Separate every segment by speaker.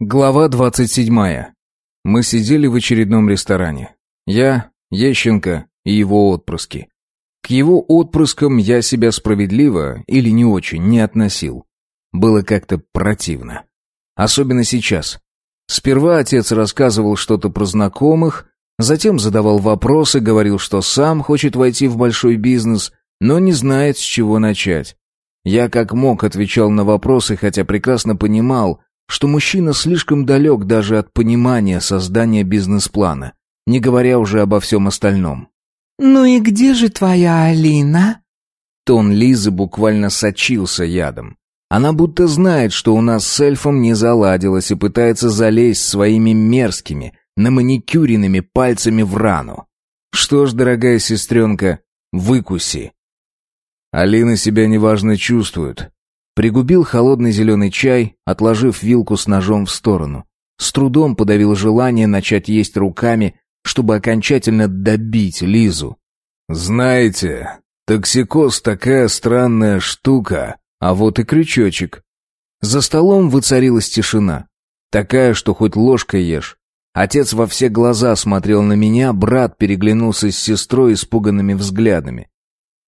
Speaker 1: Глава 27. Мы сидели в очередном ресторане. Я, Ещенко и его отпрыски. К его отпрыскам я себя справедливо или не очень не относил. Было как-то противно. Особенно сейчас. Сперва отец рассказывал что-то про знакомых, затем задавал вопросы, говорил, что сам хочет войти в большой бизнес, но не знает, с чего начать. Я как мог отвечал на вопросы, хотя прекрасно понимал, что мужчина слишком далек даже от понимания создания бизнес-плана, не говоря уже обо всем остальном.
Speaker 2: «Ну и где же твоя Алина?»
Speaker 1: Тон Лизы буквально сочился ядом. Она будто знает, что у нас с эльфом не заладилось и пытается залезть своими мерзкими, наманикюренными пальцами в рану. Что ж, дорогая сестренка, выкуси. Алина себя неважно чувствует. Пригубил холодный зеленый чай, отложив вилку с ножом в сторону. С трудом подавил желание начать есть руками, чтобы окончательно добить Лизу. «Знаете, токсикоз такая странная штука, а вот и крючочек». За столом воцарилась тишина. Такая, что хоть ложкой ешь. Отец во все глаза смотрел на меня, брат переглянулся с сестрой испуганными взглядами.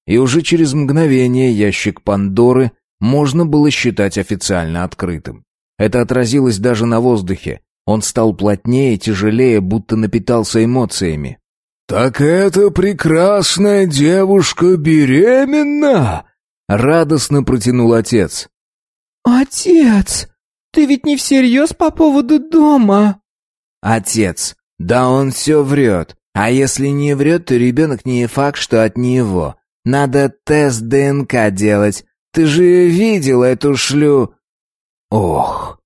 Speaker 1: И уже через мгновение ящик Пандоры можно было считать официально открытым. Это отразилось даже на воздухе. Он стал плотнее, тяжелее, будто напитался эмоциями.
Speaker 3: «Так эта прекрасная девушка беременна!»
Speaker 1: Радостно протянул отец.
Speaker 2: «Отец, ты ведь не всерьез по поводу дома?»
Speaker 4: «Отец, да он все врет. А если не врет, то ребенок не факт, что от него. Надо тест ДНК делать. Ты же видел эту шлю...»
Speaker 1: Ох,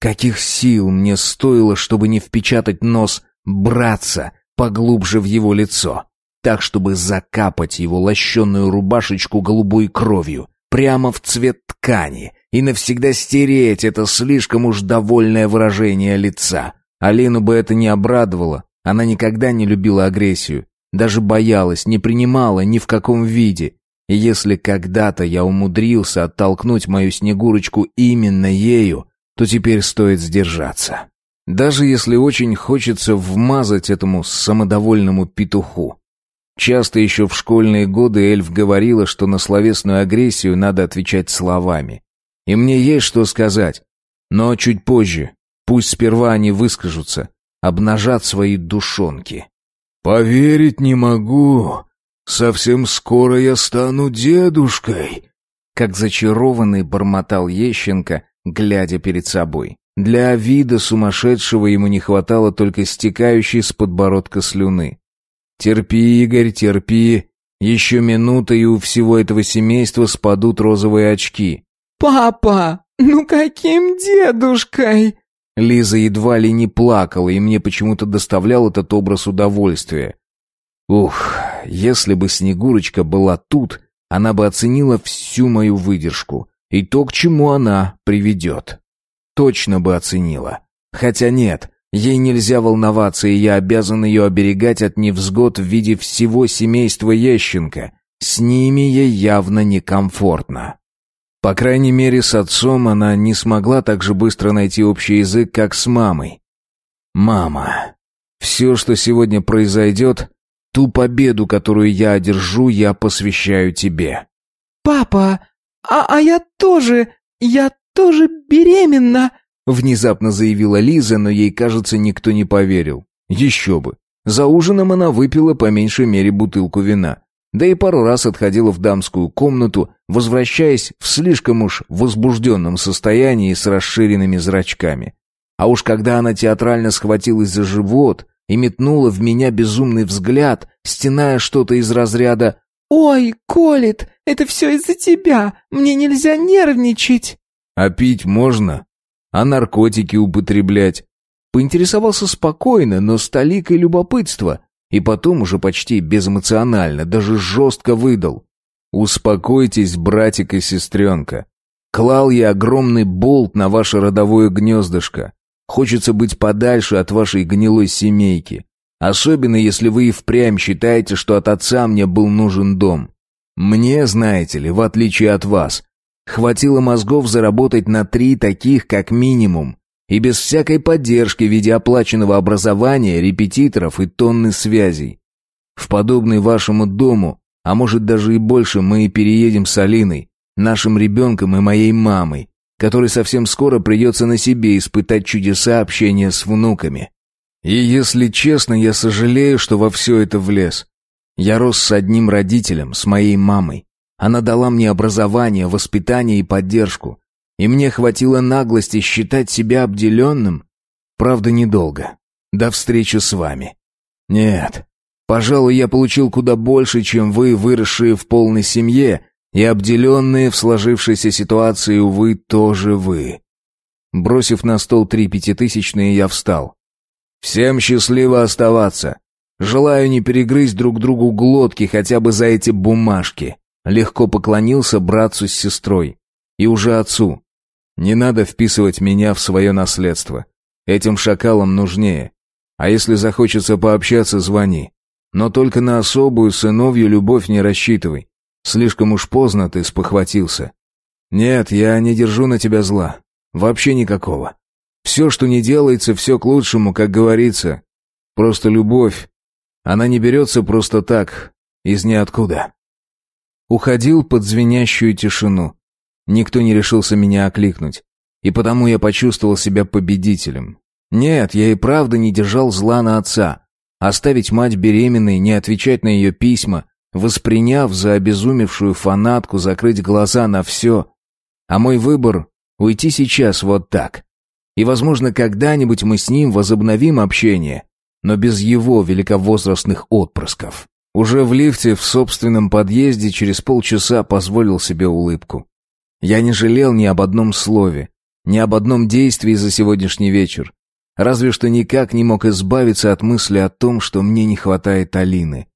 Speaker 1: каких сил мне стоило, чтобы не впечатать нос братца поглубже в его лицо, так, чтобы закапать его лощеную рубашечку голубой кровью, прямо в цвет ткани, и навсегда стереть это слишком уж довольное выражение лица. Алину бы это не обрадовало, она никогда не любила агрессию, даже боялась, не принимала ни в каком виде. И если когда-то я умудрился оттолкнуть мою Снегурочку именно ею, то теперь стоит сдержаться. Даже если очень хочется вмазать этому самодовольному петуху. Часто еще в школьные годы эльф говорила, что на словесную агрессию надо отвечать словами. И мне есть что сказать. Но чуть позже. Пусть сперва они выскажутся, обнажат свои душонки.
Speaker 3: «Поверить не могу. Совсем скоро я стану дедушкой», —
Speaker 1: как зачарованный бормотал Ещенко, глядя перед собой. Для вида сумасшедшего ему не хватало только стекающей с подбородка слюны. «Терпи, Игорь, терпи. Еще минута, и у всего этого семейства спадут розовые очки».
Speaker 2: «Папа, ну каким дедушкой?»
Speaker 1: Лиза едва ли не плакала, и мне почему-то доставлял этот образ удовольствия. Ух, если бы Снегурочка была тут, она бы оценила всю мою выдержку и то, к чему она приведет. Точно бы оценила. Хотя нет, ей нельзя волноваться, и я обязан ее оберегать от невзгод в виде всего семейства Ещенко. С ними ей явно некомфортно. По крайней мере, с отцом она не смогла так же быстро найти общий язык, как с мамой. «Мама, все, что сегодня произойдет, ту победу, которую я одержу, я посвящаю тебе».
Speaker 2: «Папа, а, а я тоже, я тоже беременна»,
Speaker 1: внезапно заявила Лиза, но ей, кажется, никто не поверил. Еще бы. За ужином она выпила по меньшей мере бутылку вина да и пару раз отходила в дамскую комнату, возвращаясь в слишком уж возбужденном состоянии с расширенными зрачками. А уж когда она театрально схватилась за живот и метнула в меня безумный взгляд, стеная что-то из разряда
Speaker 2: «Ой, колет, это все из-за тебя, мне нельзя нервничать».
Speaker 1: «А пить можно? А наркотики употреблять?» Поинтересовался спокойно, но с толикой любопытства, и потом уже почти безэмоционально, даже жестко выдал. «Успокойтесь, братик и сестренка. Клал я огромный болт на ваше родовое гнездышко. Хочется быть подальше от вашей гнилой семейки. Особенно, если вы и впрямь считаете, что от отца мне был нужен дом. Мне, знаете ли, в отличие от вас, хватило мозгов заработать на три таких как минимум. И без всякой поддержки в виде оплаченного образования, репетиторов и тонны связей. В подобный вашему дому, а может даже и больше, мы и переедем с Алиной, нашим ребенком и моей мамой, которой совсем скоро придется на себе испытать чудеса общения с внуками. И если честно, я сожалею, что во все это влез. Я рос с одним родителем, с моей мамой. Она дала мне образование, воспитание и поддержку. И мне хватило наглости считать себя обделенным. Правда, недолго. До встречи с вами. Нет, пожалуй, я получил куда больше, чем вы, выросшие в полной семье, и обделенные в сложившейся ситуации, увы, тоже вы. Бросив на стол три пятитысячные, я встал. «Всем счастливо оставаться. Желаю не перегрызть друг другу глотки хотя бы за эти бумажки». Легко поклонился братцу с сестрой. И уже отцу. «Не надо вписывать меня в свое наследство. Этим шакалам нужнее. А если захочется пообщаться, звони. Но только на особую сыновью любовь не рассчитывай. Слишком уж поздно ты спохватился. Нет, я не держу на тебя зла. Вообще никакого. Все, что не делается, все к лучшему, как говорится. Просто любовь. Она не берется просто так, из ниоткуда. Уходил под звенящую тишину. Никто не решился меня окликнуть. И потому я почувствовал себя победителем. Нет, я и правда не держал зла на отца. Оставить мать беременной, не отвечать на ее письма, восприняв за обезумевшую фанатку закрыть глаза на все. А мой выбор — уйти сейчас вот так. И, возможно, когда-нибудь мы с ним возобновим общение, но без его великовозрастных отпрысков. Уже в лифте в собственном подъезде через полчаса позволил себе улыбку. Я не жалел ни об одном слове, ни об одном действии за сегодняшний вечер. Разве что никак не мог избавиться от мысли о том, что мне не хватает Алины.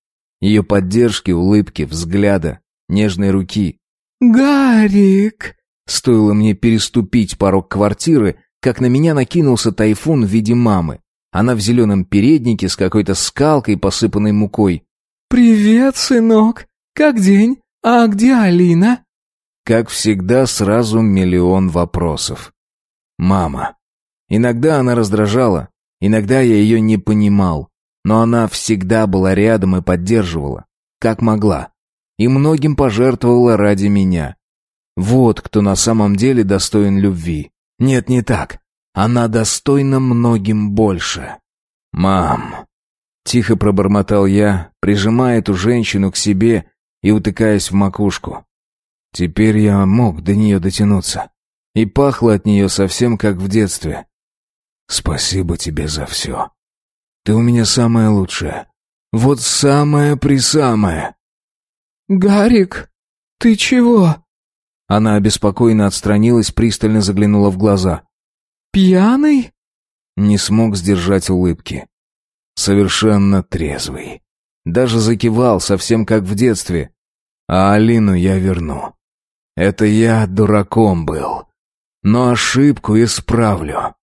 Speaker 1: Ее поддержки, улыбки, взгляда, нежной руки.
Speaker 2: «Гарик!»
Speaker 1: Стоило мне переступить порог квартиры, как на меня накинулся тайфун в виде мамы. Она в зеленом переднике с какой-то скалкой, посыпанной мукой.
Speaker 2: «Привет, сынок! Как день? А где Алина?»
Speaker 1: Как всегда, сразу миллион вопросов. Мама. Иногда она раздражала, иногда я ее не понимал, но она всегда была рядом и поддерживала, как могла, и многим пожертвовала ради меня. Вот кто на самом деле достоин любви. Нет, не так. Она достойна многим больше. «Мам!» Тихо пробормотал я, прижимая эту женщину к себе и утыкаясь в макушку. Теперь я мог до нее дотянуться. И пахло от нее совсем как в детстве. «Спасибо тебе за все. Ты у меня самая лучшая. Вот самая-присамая».
Speaker 2: «Гарик, ты чего?»
Speaker 1: Она обеспокоенно отстранилась, пристально заглянула в глаза.
Speaker 2: «Пьяный?»
Speaker 1: Не смог сдержать улыбки. Совершенно трезвый. Даже закивал, совсем как в детстве. А Алину я верну. Это я дураком был. Но ошибку исправлю.